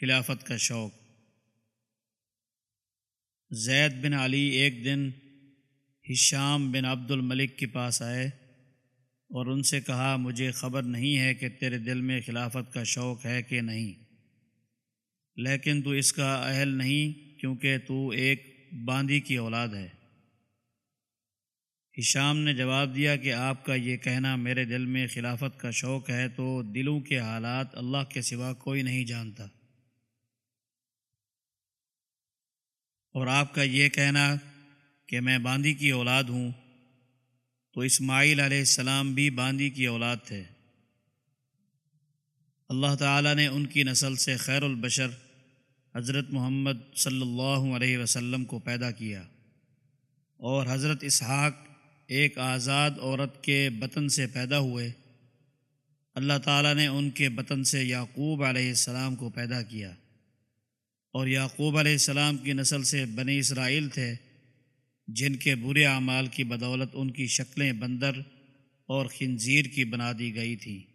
خلافت کا شوق۔ زید بن علی ایک دن ہشام بن عبد الملک کے پاس آئے اور ان سے کہا، مجھے خبر نہیں ہے کہ تیرے دل میں خلافت کا شوق ہے کہ نہیں۔ لیکن تو اس کا اہل نہیں، کیونکہ تو ایک باندی کی اولاد ہے۔ ہشام نے جواب دیا کہ آپ کا یہ کہنا میرے دل میں خلافت کا شوق ہے تو دلوں کے حالات اللہ کے سوا کوئی نہیں جانتا۔ اور آپ کا یہ کہنا کہ میں باندی کی اولاد ہوں، تو اسماعیل علیہ السلام بھی باندی کی اولاد تھے۔ اللہ تعالیٰ نے ان کی نسل سے خیر البشر حضرت محمد صلی اللہ علیہ وسلم کو پیدا کیا۔ اور حضرت اسحاق ایک آزاد عورت کے بطن سے پیدا ہوئے۔ اللہ تعالیٰ نے ان کے بطن سے یعقوب علیہ السلام کو پیدا کیا۔ اور یعقوب علیہ السلام کی نسل سے بنی اسرائیل تھے، جن کے برے اعمال کی بدولت ان کی شکلیں بندر اور خنزیر کی بنا دی گئی تھیں